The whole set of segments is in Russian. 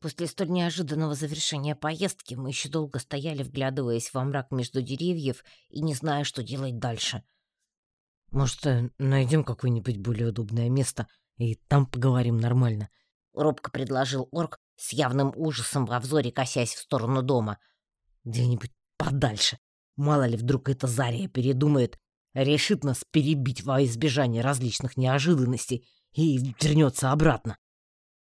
После столь неожиданного завершения поездки мы еще долго стояли, вглядываясь во мрак между деревьев и не зная, что делать дальше. «Может, э, найдем какое-нибудь более удобное место и там поговорим нормально?» — робко предложил орк с явным ужасом во взоре, косясь в сторону дома. «Где-нибудь подальше. Мало ли, вдруг эта Зария передумает, решит нас перебить во избежание различных неожиданностей и вернется обратно».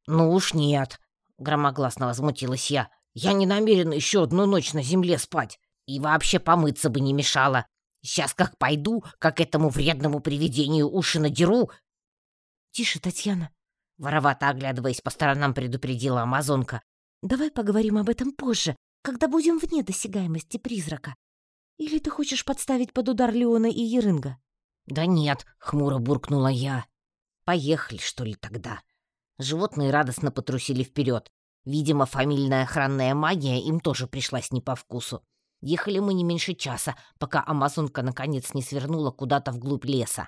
«Ну уж нет», — громогласно возмутилась я. «Я не намерена еще одну ночь на земле спать. И вообще помыться бы не мешало. Сейчас как пойду, как этому вредному привидению уши надеру». «Тише, Татьяна», — воровато оглядываясь по сторонам, предупредила амазонка. «Давай поговорим об этом позже, когда будем вне досягаемости призрака. Или ты хочешь подставить под удар Леона и Ерынга?» «Да нет», — хмуро буркнула я. «Поехали, что ли, тогда?» Животные радостно потрусили вперед. Видимо, фамильная охранная магия им тоже пришлась не по вкусу. Ехали мы не меньше часа, пока амазонка наконец не свернула куда-то вглубь леса.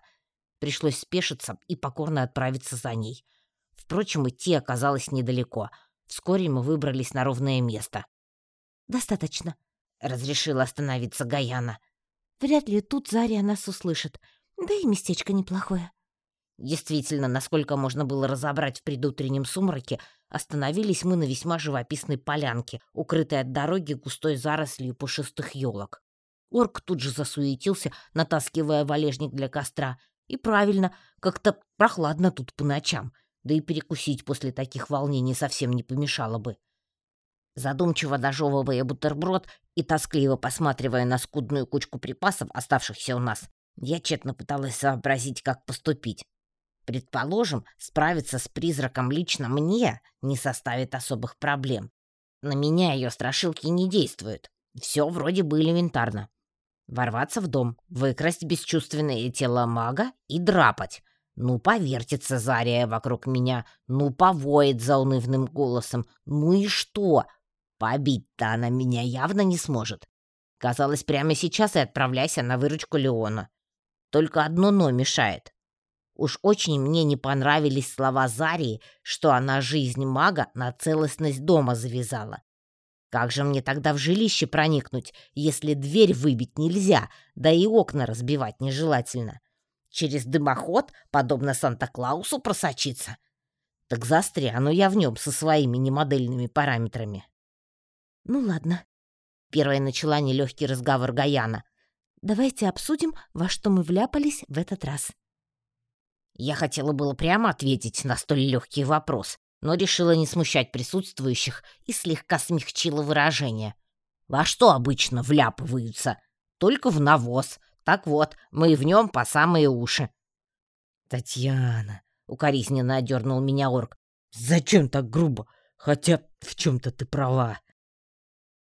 Пришлось спешиться и покорно отправиться за ней. Впрочем, идти оказалось недалеко. Вскоре мы выбрались на ровное место. «Достаточно», — разрешила остановиться Гаяна. «Вряд ли тут Заря нас услышит. Да и местечко неплохое». Действительно, насколько можно было разобрать в предутреннем сумраке, остановились мы на весьма живописной полянке, укрытой от дороги густой зарослью пушистых елок. Орк тут же засуетился, натаскивая валежник для костра. И правильно, как-то прохладно тут по ночам, да и перекусить после таких волнений совсем не помешало бы. Задумчиво дожевывая бутерброд и тоскливо посматривая на скудную кучку припасов, оставшихся у нас, я тщетно пыталась сообразить, как поступить. Предположим, справиться с призраком лично мне не составит особых проблем. На меня ее страшилки не действуют. Все вроде бы элементарно. Ворваться в дом, выкрасть бесчувственное тело мага и драпать. Ну, повертится Зария вокруг меня, ну, повоет заунывным голосом. Ну и что? Побить-то она меня явно не сможет. Казалось, прямо сейчас и отправляйся на выручку Леона. Только одно «но» мешает. Уж очень мне не понравились слова Зарии, что она жизнь мага на целостность дома завязала. Как же мне тогда в жилище проникнуть, если дверь выбить нельзя, да и окна разбивать нежелательно? Через дымоход, подобно Санта-Клаусу, просочиться? Так застряну я в нем со своими немодельными параметрами. «Ну ладно», — первая начала нелегкий разговор Гаяна. «Давайте обсудим, во что мы вляпались в этот раз». Я хотела было прямо ответить на столь легкий вопрос, но решила не смущать присутствующих и слегка смягчила выражение. Во что обычно вляпываются? Только в навоз. Так вот, мы в нем по самые уши. «Татьяна!» — укоризненно одернул меня орк. «Зачем так грубо? Хотя в чем-то ты права».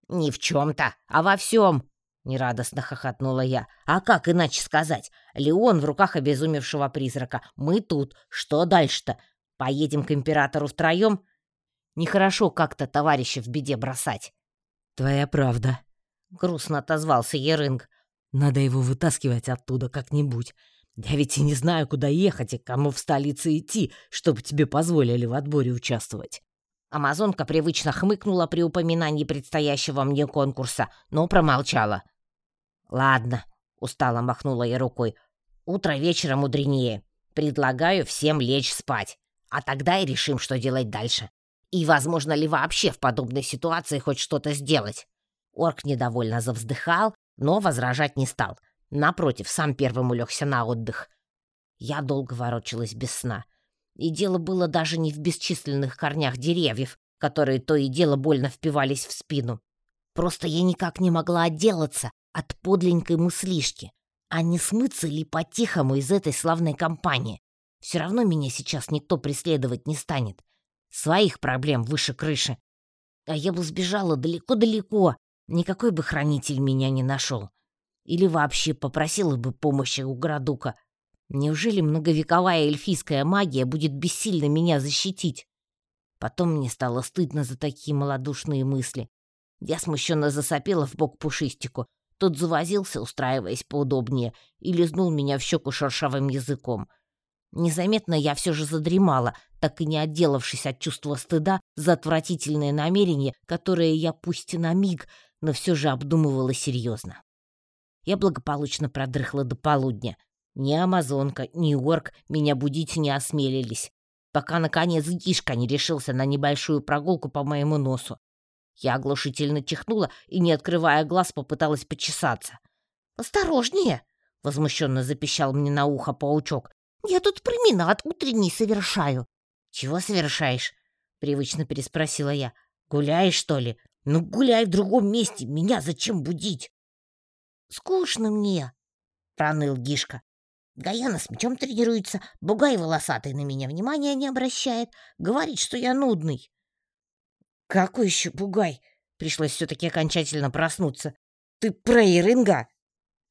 «Не в чем-то, а во всем!» — нерадостно хохотнула я. «А как иначе сказать? Леон в руках обезумевшего призрака. Мы тут. Что дальше-то? Поедем к императору втроем? Нехорошо как-то товарища в беде бросать». «Твоя правда», — грустно отозвался Ерынг. «Надо его вытаскивать оттуда как-нибудь. Я ведь и не знаю, куда ехать и кому в столице идти, чтобы тебе позволили в отборе участвовать». Амазонка привычно хмыкнула при упоминании предстоящего мне конкурса, но промолчала. «Ладно», — устало махнула я рукой, — «утро вечера мудренее. Предлагаю всем лечь спать, а тогда и решим, что делать дальше. И возможно ли вообще в подобной ситуации хоть что-то сделать?» Орк недовольно завздыхал, но возражать не стал. Напротив, сам первым улегся на отдых. Я долго ворочалась без сна. И дело было даже не в бесчисленных корнях деревьев, которые то и дело больно впивались в спину. Просто я никак не могла отделаться от подленькой мыслишки. А не смыться ли по-тихому из этой славной компании? Все равно меня сейчас никто преследовать не станет. Своих проблем выше крыши. А я бы сбежала далеко-далеко. Никакой бы хранитель меня не нашел. Или вообще попросила бы помощи у Градука. Неужели многовековая эльфийская магия будет бессильно меня защитить? Потом мне стало стыдно за такие малодушные мысли. Я смущенно засопела в бок пушистику, тот завозился, устраиваясь поудобнее, и лизнул меня в щеку шершавым языком. Незаметно я все же задремала, так и не отделавшись от чувства стыда за отвратительное намерение, которое я пусть и на миг, но все же обдумывала серьезно. Я благополучно продрыхла до полудня. Ни амазонка, ни орк меня будить не осмелились, пока, наконец, Гишка не решился на небольшую прогулку по моему носу. Я оглушительно чихнула и, не открывая глаз, попыталась почесаться. «Осторожнее!» — возмущенно запищал мне на ухо паучок. «Я тут променад утренний совершаю». «Чего совершаешь?» — привычно переспросила я. «Гуляешь, что ли? Ну, гуляй в другом месте. Меня зачем будить?» «Скучно мне», — проныл Гишка. Гаяна с мечом тренируется, бугай волосатый на меня внимания не обращает, говорит, что я нудный. «Какой еще бугай?» Пришлось все-таки окончательно проснуться. «Ты про Ирынга?»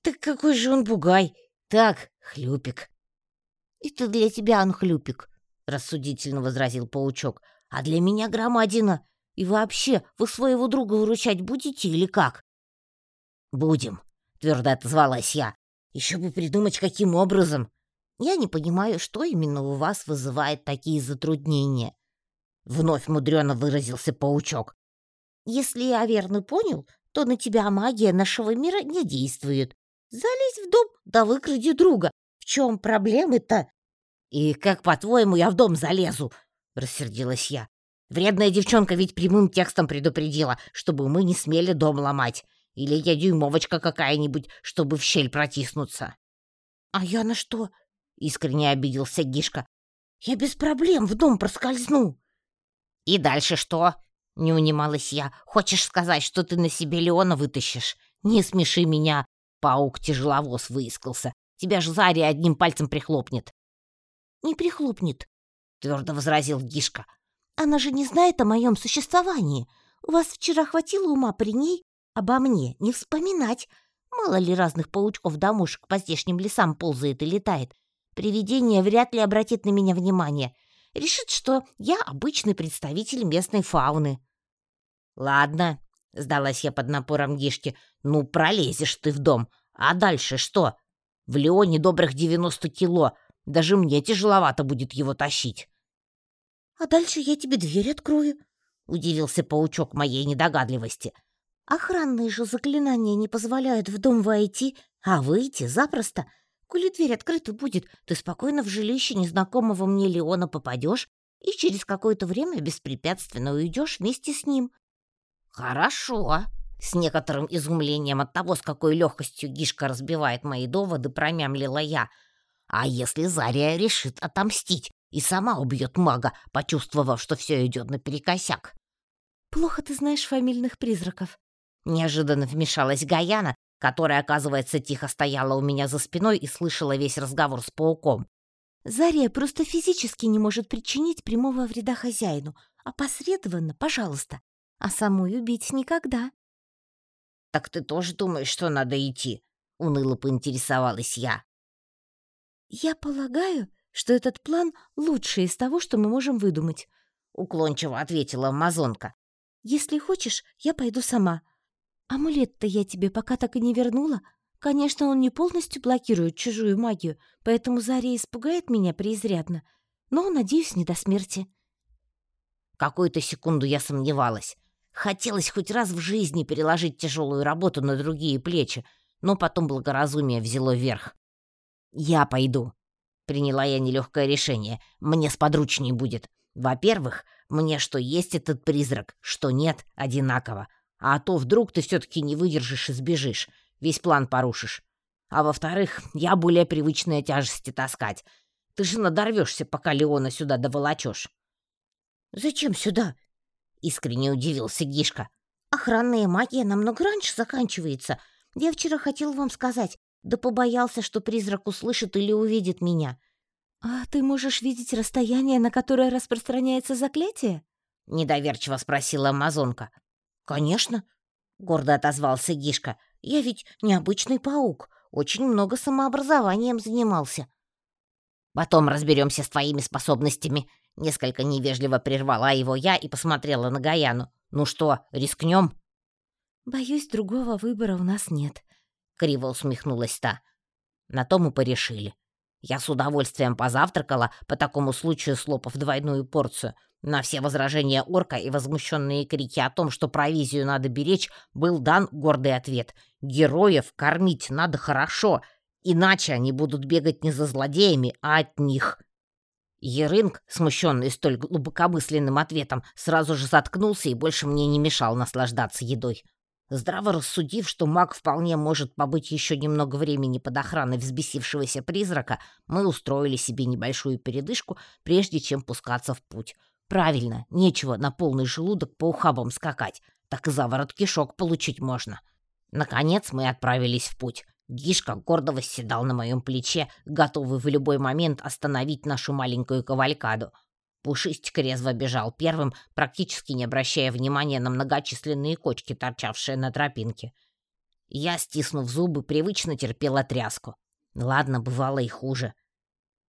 «Так какой же он бугай? Так, хлюпик». «Это для тебя он хлюпик», — рассудительно возразил паучок. «А для меня громадина. И вообще, вы своего друга выручать будете или как?» «Будем», — твердо отозвалась я. «Еще бы придумать, каким образом». «Я не понимаю, что именно у вас вызывает такие затруднения», Вновь мудрено выразился паучок. Если я верно понял, то на тебя магия нашего мира не действует. Залезь в дом, да выкради друга. В чем проблемы-то? И как, по-твоему, я в дом залезу? Рассердилась я. Вредная девчонка ведь прямым текстом предупредила, чтобы мы не смели дом ломать. Или я дюймовочка какая-нибудь, чтобы в щель протиснуться. — А я на что? — искренне обиделся Гишка. — Я без проблем в дом проскользну. «И дальше что?» — не унималась я. «Хочешь сказать, что ты на себе Леона вытащишь? Не смеши меня!» Паук-тяжеловоз выискался. «Тебя ж Заря одним пальцем прихлопнет». «Не прихлопнет», — твердо возразил Гишка. «Она же не знает о моем существовании. У вас вчера хватило ума при ней обо мне не вспоминать. Мало ли разных паучков-домушек по здешним лесам ползает и летает. Привидение вряд ли обратит на меня внимание решит, что я обычный представитель местной фауны. «Ладно», — сдалась я под напором Гишки, — «ну пролезешь ты в дом. А дальше что? В Леоне добрых девяносто кило. Даже мне тяжеловато будет его тащить». «А дальше я тебе дверь открою», — удивился паучок моей недогадливости. «Охранные же заклинания не позволяют в дом войти, а выйти запросто. Коли дверь открыта будет, ты спокойно в жилище незнакомого мне Леона попадешь и через какое-то время беспрепятственно уйдешь вместе с ним. Хорошо. С некоторым изумлением от того, с какой легкостью Гишка разбивает мои доводы, промямлила я. А если Зария решит отомстить и сама убьет мага, почувствовав, что все идет наперекосяк? Плохо ты знаешь фамильных призраков. Неожиданно вмешалась Гаяна, которая, оказывается, тихо стояла у меня за спиной и слышала весь разговор с пауком. «Зария просто физически не может причинить прямого вреда хозяину, а посредованно, пожалуйста, а самой убить никогда». «Так ты тоже думаешь, что надо идти?» — уныло поинтересовалась я. «Я полагаю, что этот план лучший из того, что мы можем выдумать», — уклончиво ответила амазонка. «Если хочешь, я пойду сама, «Амулет-то я тебе пока так и не вернула. Конечно, он не полностью блокирует чужую магию, поэтому Заря испугает меня преизрядно. Но, надеюсь, не до смерти». Какую-то секунду я сомневалась. Хотелось хоть раз в жизни переложить тяжелую работу на другие плечи, но потом благоразумие взяло верх. «Я пойду», — приняла я нелегкое решение. «Мне сподручней будет. Во-первых, мне что есть этот призрак, что нет, одинаково. А то вдруг ты все-таки не выдержишь и сбежишь, весь план порушишь. А во-вторых, я более привычная тяжести таскать. Ты же надорвешься, пока Леона сюда доволочешь. «Зачем сюда?» — искренне удивился Гишка. «Охранная магия намного раньше заканчивается. Я вчера хотел вам сказать, да побоялся, что призрак услышит или увидит меня». «А ты можешь видеть расстояние, на которое распространяется заклятие?» — недоверчиво спросила амазонка. «Конечно», — гордо отозвался Гишка. «Я ведь необычный паук, очень много самообразованием занимался». «Потом разберемся с твоими способностями», — несколько невежливо прервала его я и посмотрела на Гаяну. «Ну что, рискнем?» «Боюсь, другого выбора у нас нет», — криво усмехнулась та. На то мы порешили. Я с удовольствием позавтракала, по такому случаю слопав двойную порцию. На все возражения орка и возмущенные крики о том, что провизию надо беречь, был дан гордый ответ. Героев кормить надо хорошо, иначе они будут бегать не за злодеями, а от них. Ерынг, смущенный столь глубокомысленным ответом, сразу же заткнулся и больше мне не мешал наслаждаться едой. Здраво рассудив, что маг вполне может побыть еще немного времени под охраной взбесившегося призрака, мы устроили себе небольшую передышку, прежде чем пускаться в путь. Правильно, нечего на полный желудок по ухабам скакать, так и заворот кишок получить можно. Наконец мы отправились в путь. Гишка гордо восседал на моем плече, готовый в любой момент остановить нашу маленькую кавалькаду. Пушистик резво бежал первым, практически не обращая внимания на многочисленные кочки, торчавшие на тропинке. Я, стиснув зубы, привычно терпела тряску. Ладно, бывало и хуже.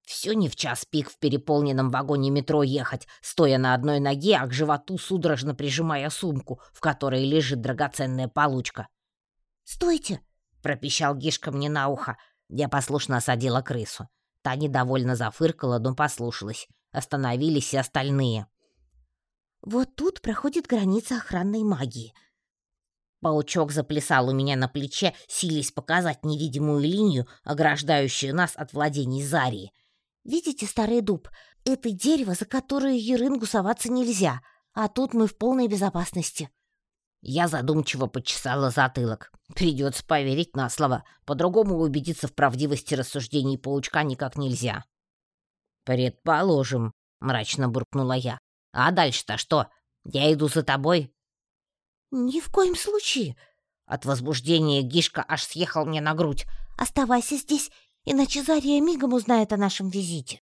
Все не в час пик в переполненном вагоне метро ехать, стоя на одной ноге, а к животу судорожно прижимая сумку, в которой лежит драгоценная получка. «Стойте!» пропищал Гишка мне на ухо. Я послушно осадила крысу. Та недовольно зафыркала, но послушалась. Остановились и остальные. «Вот тут проходит граница охранной магии». Паучок заплясал у меня на плече, силясь показать невидимую линию, ограждающую нас от владений Зарии. «Видите старый дуб? Это дерево, за которое Ерынгу соваться нельзя, а тут мы в полной безопасности». Я задумчиво почесала затылок. Придется поверить на слово. По-другому убедиться в правдивости рассуждений паучка никак нельзя. «Предположим», — мрачно буркнула я. «А дальше-то что? Я иду за тобой?» «Ни в коем случае!» От возбуждения Гишка аж съехал мне на грудь. «Оставайся здесь, иначе Зария мигом узнает о нашем визите».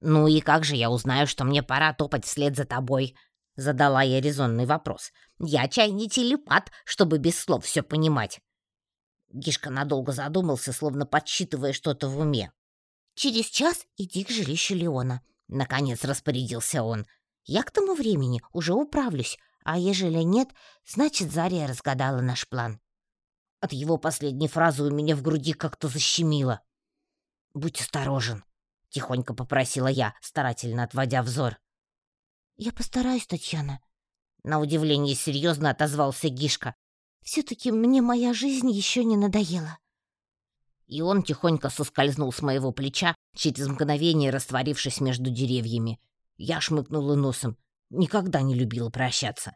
«Ну и как же я узнаю, что мне пора топать вслед за тобой?» Задала я резонный вопрос. «Я чай не телепат, чтобы без слов все понимать». Гишка надолго задумался, словно подсчитывая что-то в уме. «Через час иди к жилищу Леона», — наконец распорядился он. «Я к тому времени уже управлюсь, а ежели нет, значит, Зария разгадала наш план». От его последней фразы у меня в груди как-то защемило. «Будь осторожен», — тихонько попросила я, старательно отводя взор. «Я постараюсь, Татьяна», — на удивление серьезно отозвался Гишка. «Все-таки мне моя жизнь еще не надоела». И он тихонько соскользнул с моего плеча, через мгновение растворившись между деревьями. Я шмыкнула носом. Никогда не любила прощаться.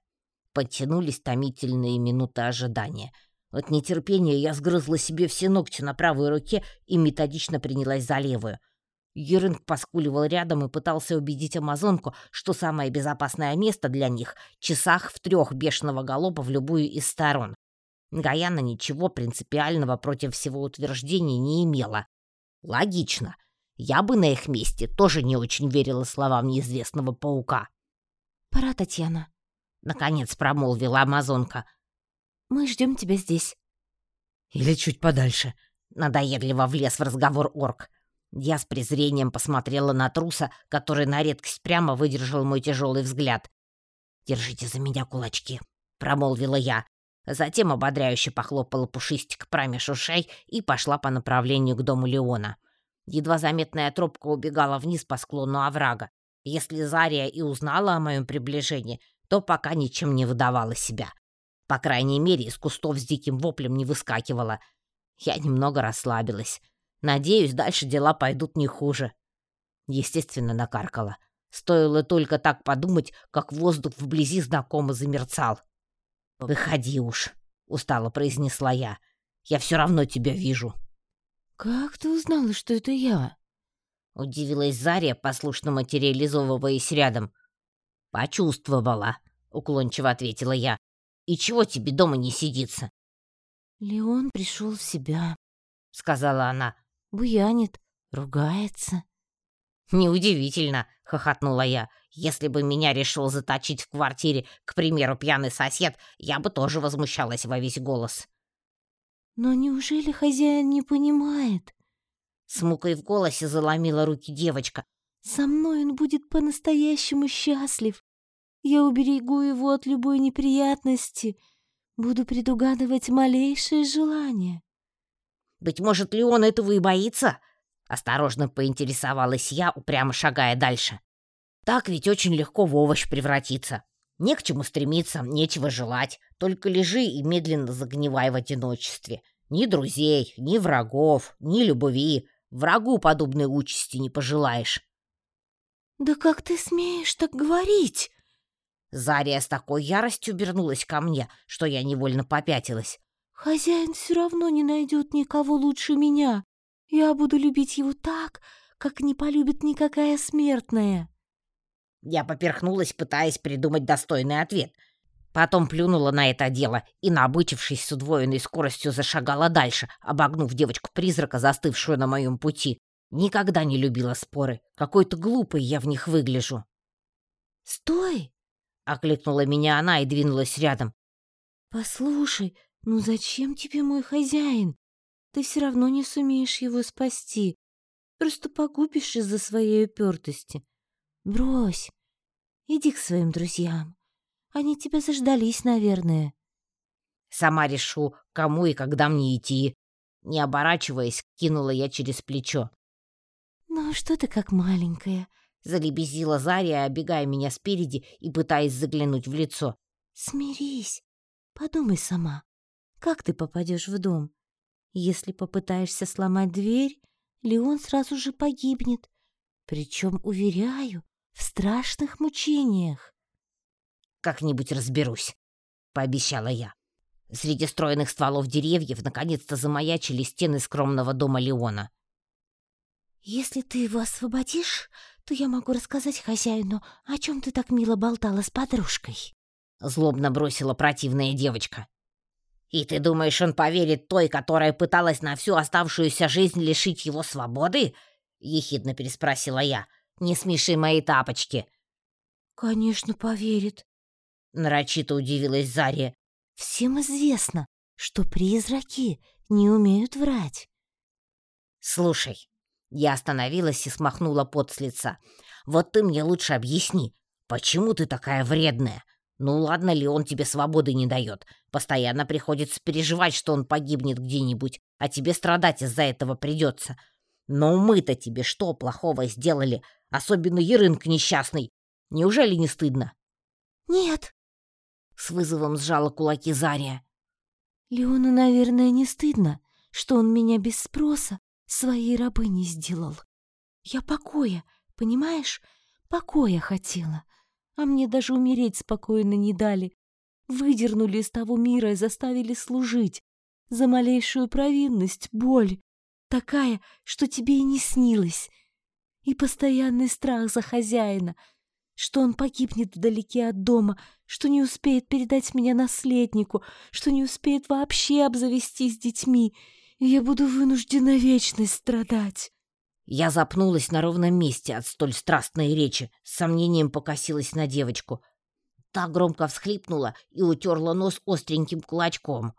Подтянулись томительные минуты ожидания. От нетерпения я сгрызла себе все ногти на правой руке и методично принялась за левую — Ерынг поскуливал рядом и пытался убедить амазонку, что самое безопасное место для них — часах в трех бешеного галопа в любую из сторон. Гаяна ничего принципиального против всего утверждения не имела. Логично. Я бы на их месте тоже не очень верила словам неизвестного паука. «Пора, Татьяна», — наконец промолвила амазонка. «Мы ждем тебя здесь». «Или чуть подальше», — надоедливо влез в разговор орк. Я с презрением посмотрела на труса, который на редкость прямо выдержал мой тяжелый взгляд. «Держите за меня кулачки», — промолвила я. Затем ободряюще похлопала пушистик промеж ушей и пошла по направлению к дому Леона. Едва заметная тропка убегала вниз по склону оврага. Если Зария и узнала о моем приближении, то пока ничем не выдавала себя. По крайней мере, из кустов с диким воплем не выскакивала. Я немного расслабилась. Надеюсь, дальше дела пойдут не хуже. Естественно, накаркала. Стоило только так подумать, как воздух вблизи знакомо замерцал. «Выходи уж», — устало произнесла я. «Я все равно тебя вижу». «Как ты узнала, что это я?» Удивилась Заря, послушно материализовываясь рядом. «Почувствовала», — уклончиво ответила я. «И чего тебе дома не сидится?» «Леон пришел в себя», — сказала она буянит, ругается. «Неудивительно», — хохотнула я. «Если бы меня решил заточить в квартире, к примеру, пьяный сосед, я бы тоже возмущалась во весь голос». «Но неужели хозяин не понимает?» С мукой в голосе заломила руки девочка. «Со мной он будет по-настоящему счастлив. Я уберегу его от любой неприятности, буду предугадывать малейшее желание». Быть может ли он этого и боится? Осторожно поинтересовалась я, упрямо шагая дальше. Так ведь очень легко в овощ превратиться. Не к чему стремиться, нечего желать. Только лежи и медленно загнивай в одиночестве. Ни друзей, ни врагов, ни любви. Врагу подобной участи не пожелаешь. «Да как ты смеешь так говорить?» Зария с такой яростью вернулась ко мне, что я невольно попятилась. «Хозяин все равно не найдет никого лучше меня. Я буду любить его так, как не полюбит никакая смертная». Я поперхнулась, пытаясь придумать достойный ответ. Потом плюнула на это дело и, набычившись с удвоенной скоростью, зашагала дальше, обогнув девочку-призрака, застывшую на моем пути. Никогда не любила споры. Какой-то глупый я в них выгляжу. «Стой!» — окликнула меня она и двинулась рядом. «Послушай, ну зачем тебе мой хозяин? Ты все равно не сумеешь его спасти. Просто погубишь из-за своей упертости. Брось. Иди к своим друзьям. Они тебя заждались, наверное. Сама решу, кому и когда мне идти. Не оборачиваясь, кинула я через плечо. «Ну, что ты как маленькая?» — залебезила Заря, обегая меня спереди и пытаясь заглянуть в лицо. «Смирись. Подумай сама. Как ты попадешь в дом? Если попытаешься сломать дверь, Леон сразу же погибнет. Причем, уверяю, в страшных мучениях. «Как-нибудь разберусь», — пообещала я. Среди стройных стволов деревьев наконец-то замаячили стены скромного дома Леона. «Если ты его освободишь, то я могу рассказать хозяину, о чем ты так мило болтала с подружкой», — злобно бросила противная девочка. «И ты думаешь, он поверит той, которая пыталась на всю оставшуюся жизнь лишить его свободы?» — ехидно переспросила я. Не смеши мои тапочки!» «Конечно, поверит», — нарочито удивилась Заря. «Всем известно, что призраки не умеют врать». «Слушай», — я остановилась и смахнула пот с лица, «вот ты мне лучше объясни, почему ты такая вредная? Ну ладно ли он тебе свободы не дает? Постоянно приходится переживать, что он погибнет где-нибудь, а тебе страдать из-за этого придется. Но мы-то тебе что плохого сделали? Особенно Ерынк несчастный. Неужели не стыдно? Нет. С вызовом сжала кулаки Зария. Леону, наверное, не стыдно, что он меня без спроса своей рабыней сделал. Я покоя, понимаешь? Покоя хотела. А мне даже умереть спокойно не дали. Выдернули из того мира и заставили служить. За малейшую провинность боль. Такая, что тебе и не снилось и постоянный страх за хозяина, что он погибнет вдалеке от дома, что не успеет передать меня наследнику, что не успеет вообще обзавестись детьми, и я буду вынуждена вечность страдать. Я запнулась на ровном месте от столь страстной речи, с сомнением покосилась на девочку. Та громко всхлипнула и утерла нос остреньким кулачком.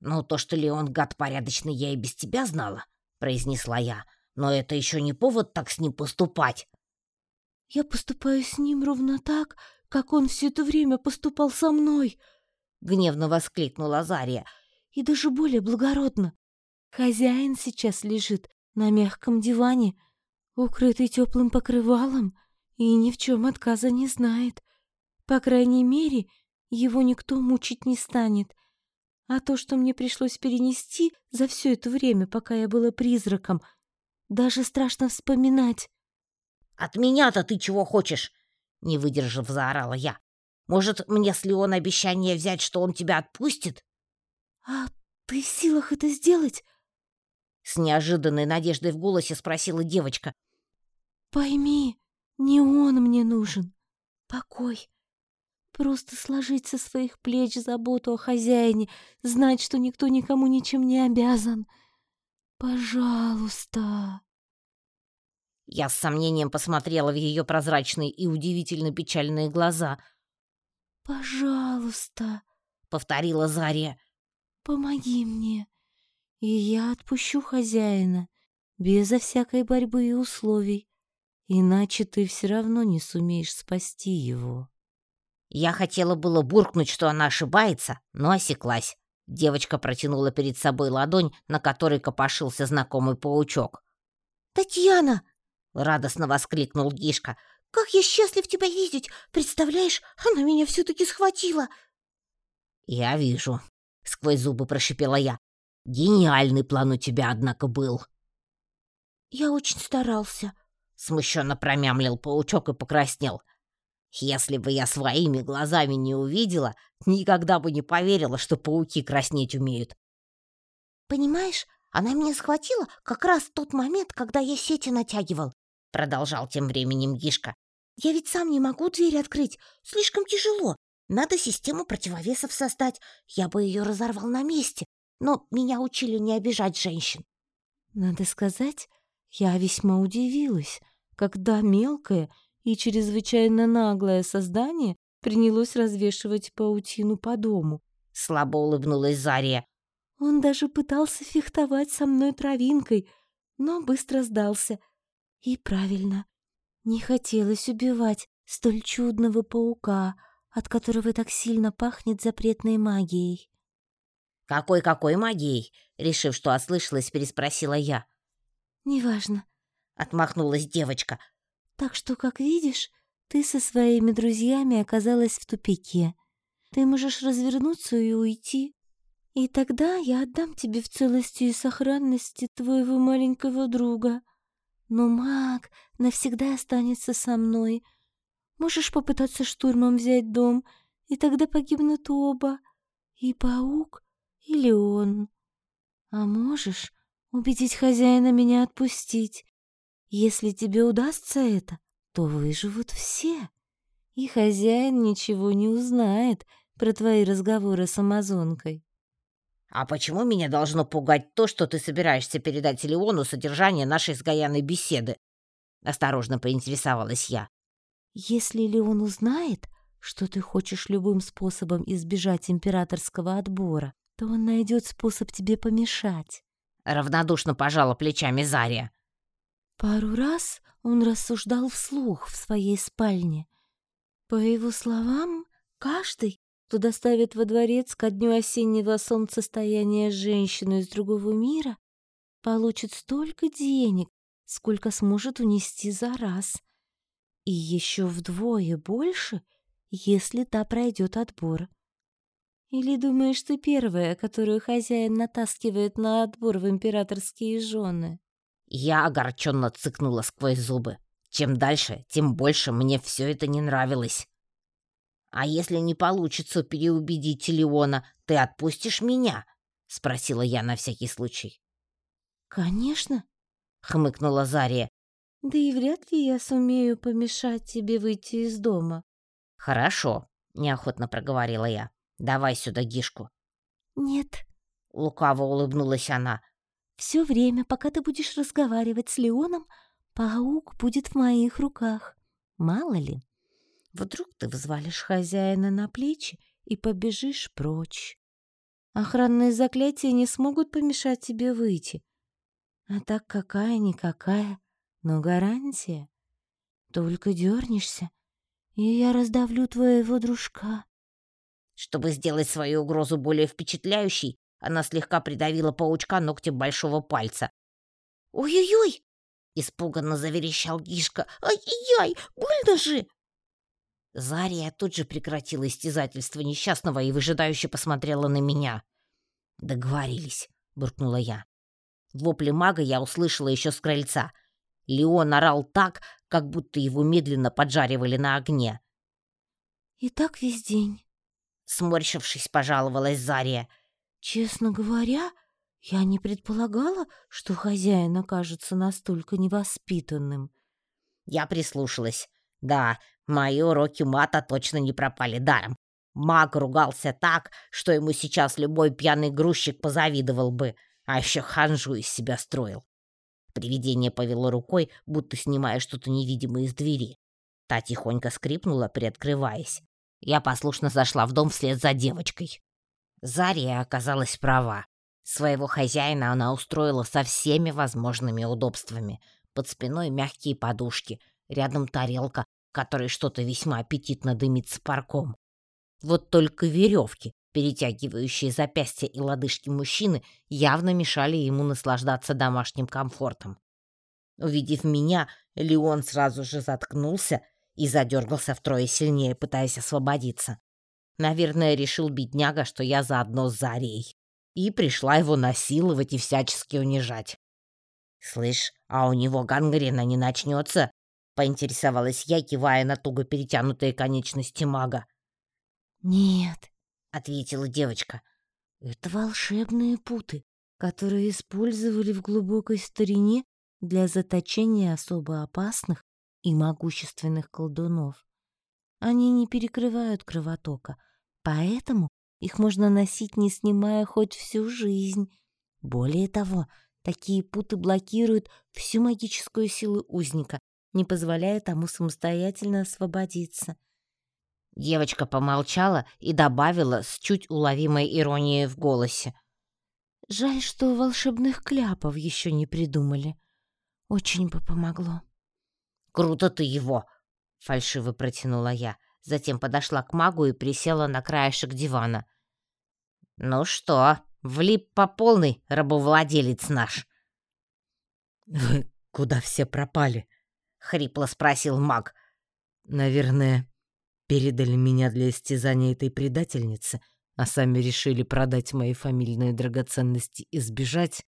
«Ну, то, что Леон гад порядочный, я и без тебя знала», — произнесла я. Но это еще не повод так с ним поступать. Я поступаю с ним ровно так, как он все это время поступал со мной, гневно воскликнула Зария. И даже более благородно. Хозяин сейчас лежит на мягком диване, укрытый теплым покрывалом, и ни в чем отказа не знает. По крайней мере, его никто мучить не станет. А то, что мне пришлось перенести за все это время, пока я была призраком, даже страшно вспоминать. «От меня-то ты чего хочешь?» Не выдержав, заорала я. «Может, мне с Леона обещание взять, что он тебя отпустит?» «А ты в силах это сделать?» С неожиданной надеждой в голосе спросила девочка. «Пойми, не он мне нужен. Покой. Просто сложить со своих плеч заботу о хозяине, знать, что никто никому ничем не обязан. «Пожалуйста!» Я с сомнением посмотрела в ее прозрачные и удивительно печальные глаза. «Пожалуйста!» — повторила Заря. «Помоги мне, и я отпущу хозяина, безо всякой борьбы и условий, иначе ты все равно не сумеешь спасти его». Я хотела было буркнуть, что она ошибается, но осеклась. Девочка протянула перед собой ладонь, на которой копошился знакомый паучок. «Татьяна!» — радостно воскликнул Гишка. «Как я счастлив тебя видеть! Представляешь, она меня все-таки схватила!» «Я вижу», — сквозь зубы прошипела я. «Гениальный план у тебя, однако, был». «Я очень старался», — смущенно промямлил паучок и покраснел. «Если бы я своими глазами не увидела, никогда бы не поверила, что пауки краснеть умеют». «Понимаешь, она меня схватила как раз в тот момент, когда я сети натягивал», — продолжал тем временем Гишка. «Я ведь сам не могу дверь открыть, слишком тяжело. Надо систему противовесов создать. Я бы ее разорвал на месте, но меня учили не обижать женщин». Надо сказать, я весьма удивилась, когда мелкое и чрезвычайно наглое создание принялось развешивать паутину по дому. Слабо улыбнулась Зария. Он даже пытался фехтовать со мной травинкой, но быстро сдался. И правильно, не хотелось убивать столь чудного паука, от которого так сильно пахнет запретной магией. «Какой-какой магией?» Решив, что ослышалась, переспросила я. «Неважно», — отмахнулась девочка. «Так что, как видишь, ты со своими друзьями оказалась в тупике. Ты можешь развернуться и уйти. И тогда я отдам тебе в целости и сохранности твоего маленького друга. Но маг навсегда останется со мной. Можешь попытаться штурмом взять дом, и тогда погибнут оба. И паук, или он. А можешь убедить хозяина меня отпустить. Если тебе удастся это, то выживут все. И хозяин ничего не узнает про твои разговоры с амазонкой. «А почему меня должно пугать то, что ты собираешься передать Леону содержание нашей с Гаяной беседы?» Осторожно поинтересовалась я. «Если Леон узнает, что ты хочешь любым способом избежать императорского отбора, то он найдет способ тебе помешать. Равнодушно пожала плечами Зария. Пару раз он рассуждал вслух в своей спальне. По его словам, каждый, кто доставит во дворец ко дню осеннего солнцестояния женщину из другого мира, получит столько денег, сколько сможет унести за раз. И еще вдвое больше, если та пройдет отбор. Или думаешь, ты первая, которую хозяин натаскивает на отбор в императорские жены?» Я огорченно цыкнула сквозь зубы. Чем дальше, тем больше мне все это не нравилось. «А если не получится переубедить Леона, ты отпустишь меня?» — спросила я на всякий случай. «Конечно», — хмыкнула Зария. «Да и вряд ли я сумею помешать тебе выйти из дома». «Хорошо», — неохотно проговорила я. Давай сюда Гишку. Нет. Лукаво улыбнулась она. Все время, пока ты будешь разговаривать с Леоном, паук будет в моих руках. Мало ли, вдруг ты взвалишь хозяина на плечи и побежишь прочь. Охранные заклятия не смогут помешать тебе выйти. А так какая-никакая, но гарантия. Только дернешься, и я раздавлю твоего дружка. Чтобы сделать свою угрозу более впечатляющей, она слегка придавила паучка ногтем большого пальца. «Ой-ой-ой!» — испуганно заверещал Гишка. «Ай-яй! Больно же!» Зария тут же прекратила истязательство несчастного и выжидающе посмотрела на меня. «Договорились», — буркнула я. Вопли мага я услышала еще с крыльца. Леон орал так, как будто его медленно поджаривали на огне. «И так весь день», Сморщившись, пожаловалась Зария. «Честно говоря, я не предполагала, что хозяин окажется настолько невоспитанным». Я прислушалась. Да, мои уроки мата точно не пропали даром. Маг ругался так, что ему сейчас любой пьяный грузчик позавидовал бы, а еще ханжу из себя строил. Привидение повело рукой, будто снимая что-то невидимое из двери. Та тихонько скрипнула, приоткрываясь. Я послушно зашла в дом вслед за девочкой. Зария оказалась права. Своего хозяина она устроила со всеми возможными удобствами. Под спиной мягкие подушки, рядом тарелка, которой что-то весьма аппетитно дымится парком. Вот только веревки, перетягивающие запястья и лодыжки мужчины, явно мешали ему наслаждаться домашним комфортом. Увидев меня, Леон сразу же заткнулся и задергался втрое сильнее, пытаясь освободиться. Наверное, решил бедняга, что я заодно с Зарей. И пришла его насиловать и всячески унижать. «Слышь, а у него гангрена не начнется?» — поинтересовалась я, кивая на туго перетянутые конечности мага. «Нет», — ответила девочка. «Это волшебные путы, которые использовали в глубокой старине для заточения особо опасных и могущественных колдунов. Они не перекрывают кровотока, поэтому их можно носить, не снимая хоть всю жизнь. Более того, такие путы блокируют всю магическую силу узника, не позволяя тому самостоятельно освободиться. Девочка помолчала и добавила с чуть уловимой иронией в голосе. «Жаль, что волшебных кляпов еще не придумали. Очень бы помогло». «Круто ты его!» — фальшиво протянула я. Затем подошла к магу и присела на краешек дивана. «Ну что, влип по полной, рабовладелец наш?» «Вы куда все пропали?» — хрипло спросил маг. «Наверное, передали меня для истязания этой предательницы, а сами решили продать мои фамильные драгоценности и сбежать?»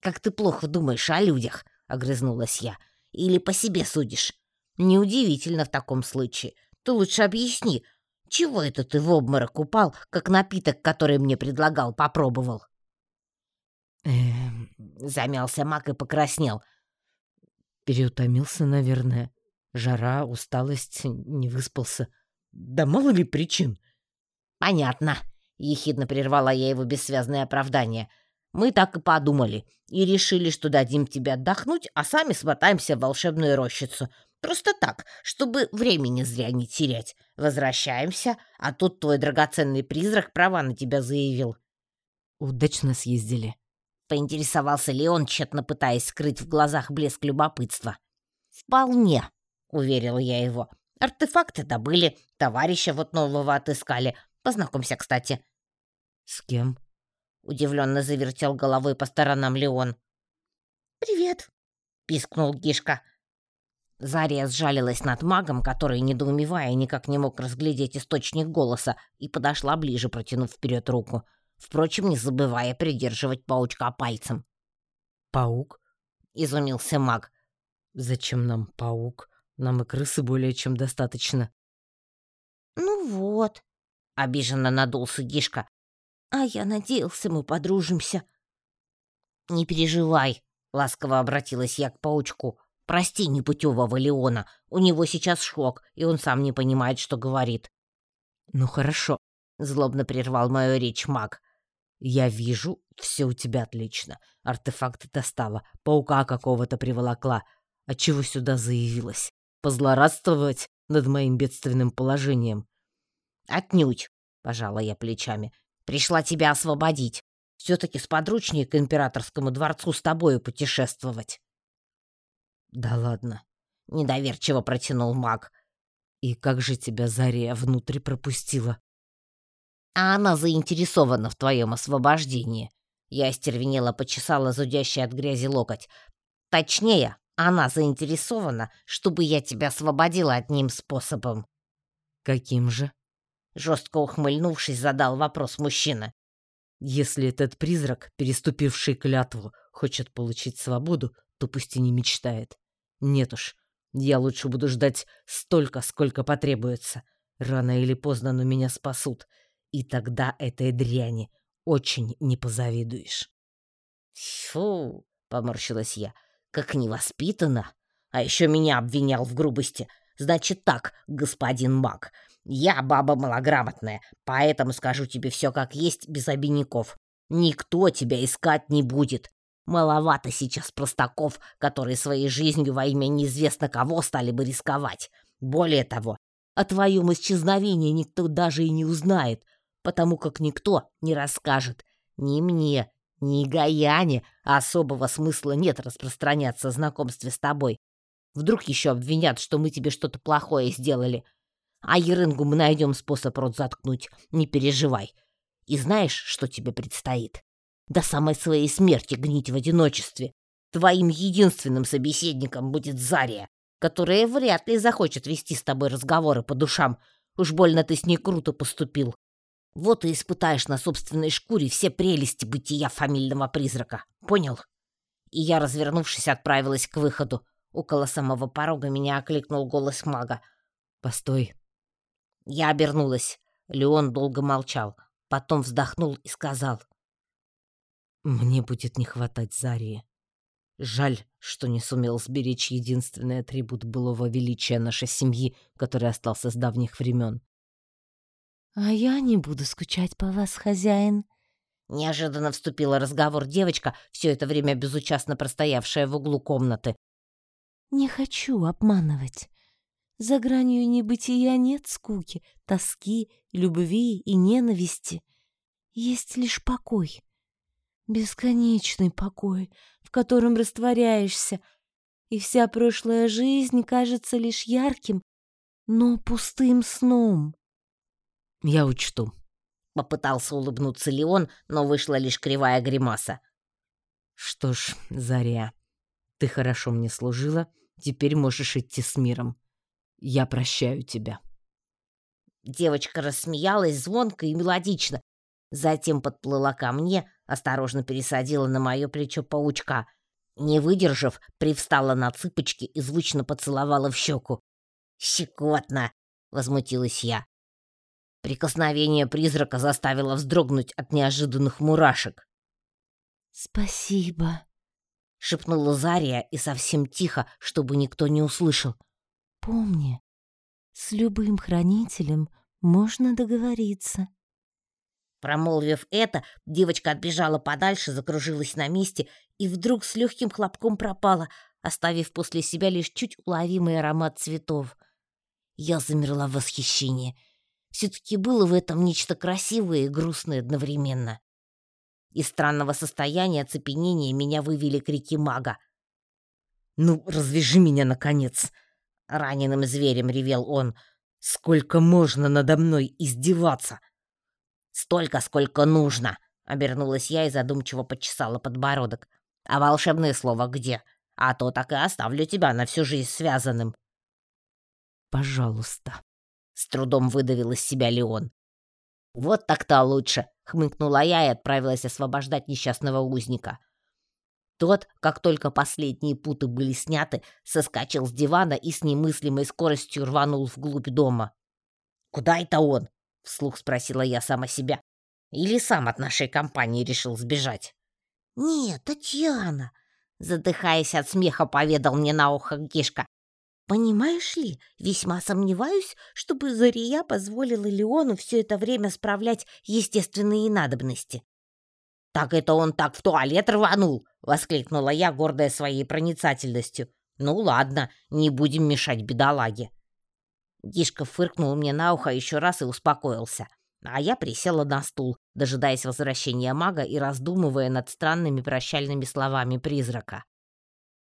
«Как ты плохо думаешь о людях!» — огрызнулась я. «Или по себе судишь? Неудивительно в таком случае. Ты лучше объясни, чего это ты в обморок упал, как напиток, который мне предлагал, попробовал?» «Эм...» — замялся Мак и покраснел. «Переутомился, наверное. Жара, усталость, не выспался. Да мало ли причин». «Понятно», — ехидно прервала я его бессвязное оправдание. «Мы так и подумали, и решили, что дадим тебе отдохнуть, а сами смотаемся в волшебную рощицу. Просто так, чтобы времени зря не терять. Возвращаемся, а тут твой драгоценный призрак права на тебя заявил». «Удачно съездили», — поинтересовался Леон, тщетно пытаясь скрыть в глазах блеск любопытства. «Вполне», — уверила я его. «Артефакты добыли, товарища вот нового отыскали. Познакомься, кстати». «С кем?» — удивленно завертел головой по сторонам Леон. «Привет», — пискнул Гишка. Зария сжалилась над магом, который, недоумевая, никак не мог разглядеть источник голоса, и подошла ближе, протянув вперед руку. Впрочем, не забывая придерживать паучка пальцем. «Паук?» — изумился маг. «Зачем нам паук? Нам и крысы более чем достаточно». «Ну вот», — обиженно надулся Гишка. «А я надеялся, мы подружимся». «Не переживай», — ласково обратилась я к паучку. Прости непутевого Леона, у него сейчас шок, и он сам не понимает, что говорит». «Ну хорошо», — злобно прервал мою речь маг. «Я вижу, все у тебя отлично. Артефакты достала, паука какого-то приволокла. А чего сюда заявилась? Позлорадствовать над моим бедственным положением?» «Отнюдь», — пожала я плечами. «Пришла тебя освободить. Все-таки сподручнее к императорскому дворцу с тобою путешествовать». «Да ладно», — недоверчиво протянул маг. «И как же тебя Зария внутрь пропустила?» «А она заинтересована в твоем освобождении». Я остервенела, почесала зудящий от грязи локоть. «Точнее, она заинтересована, чтобы я тебя освободила одним способом». «Каким же?» Жестко ухмыльнувшись, задал вопрос мужчина. «Если этот призрак, переступивший клятву, хочет получить свободу, то пусть и не мечтает. Нет уж, я лучше буду ждать столько, сколько потребуется. Рано или поздно, но меня спасут. И тогда этой дряни очень не позавидуешь. Фу, поморщилась я, как невоспитанно. А еще меня обвинял в грубости. Значит так, господин маг, я баба малограмотная, поэтому скажу тебе все как есть, без обиняков. Никто тебя искать не будет. Маловато сейчас простаков, которые своей жизнью во имя неизвестно кого стали бы рисковать. Более того, о твоем исчезновении никто даже и не узнает, потому как никто не расскажет. Ни мне, ни Гаяне особого смысла нет распространяться о знакомстве с тобой. Вдруг еще обвинят, что мы тебе что-то плохое сделали. А Ерынгу мы найдем способ рот заткнуть, не переживай. И знаешь, что тебе предстоит? до самой своей смерти гнить в одиночестве. Твоим единственным собеседником будет Зария, которая вряд ли захочет вести с тобой разговоры по душам. Уж больно ты с ней круто поступил. Вот и испытаешь на собственной шкуре все прелести бытия фамильного призрака. Понял? И я, развернувшись, отправилась к выходу. Около самого порога меня окликнул голос мага. «Постой». Я обернулась. Леон долго молчал. Потом вздохнул и сказал. «Мне будет не хватать Зарии. Жаль, что не сумел сберечь единственный атрибут былого величия нашей семьи, который остался с давних времен. «А я не буду скучать по вас, хозяин». Неожиданно вступила разговор девочка, все это время безучастно простоявшая в углу комнаты. «Не хочу обманывать. За гранью небытия нет скуки, тоски, любви и ненависти. Есть лишь покой. Бесконечный покой, в котором растворяешься, и вся прошлая жизнь кажется лишь ярким, но пустым сном. Я учту. Попытался улыбнуться Леон, но вышла лишь кривая гримаса. Что ж, Заря, ты хорошо мне служила, теперь можешь идти с миром. Я прощаю тебя. Девочка рассмеялась звонко и мелодично, затем подплыла ко мне, осторожно пересадила на мое плечо паучка. Не выдержав, привстала на цыпочки и звучно поцеловала в щеку. «Щекотно!» — возмутилась я. Прикосновение призрака заставило вздрогнуть от неожиданных мурашек. «Спасибо», — шепнула Зария и совсем тихо, чтобы никто не услышал. «Помни, с любым хранителем можно договориться». Промолвив это, девочка отбежала подальше, закружилась на месте и вдруг с легким хлопком пропала, оставив после себя лишь чуть уловимый аромат цветов. Я замерла в восхищении — все-таки было в этом нечто красивое и грустное одновременно. Из странного состояния оцепенения меня вывели крики мага. «Ну, развяжи меня, наконец!» — раненым зверем ревел он. «Сколько можно надо мной издеваться?» «Столько, сколько нужно!» — обернулась я и задумчиво почесала подбородок. «А волшебное слово где? А то так и оставлю тебя на всю жизнь связанным». «Пожалуйста», с трудом выдавил из себя Леон. «Вот так-то лучше!» — хмыкнула я и отправилась освобождать несчастного узника. Тот, как только последние путы были сняты, соскочил с дивана и с немыслимой скоростью рванул вглубь дома. «Куда это он?» — вслух спросила я сама себя. «Или сам от нашей компании решил сбежать?» «Нет, Татьяна!» Задыхаясь от смеха, поведал мне на ухо Гишка. Понимаешь ли, весьма сомневаюсь, чтобы Зария позволила Леону все это время справлять естественные надобности. «Так это он так в туалет рванул!» — воскликнула я, гордая своей проницательностью. «Ну ладно, не будем мешать бедолаге». Гишка фыркнул мне на ухо еще раз и успокоился. А я присела на стул, дожидаясь возвращения мага и раздумывая над странными прощальными словами призрака.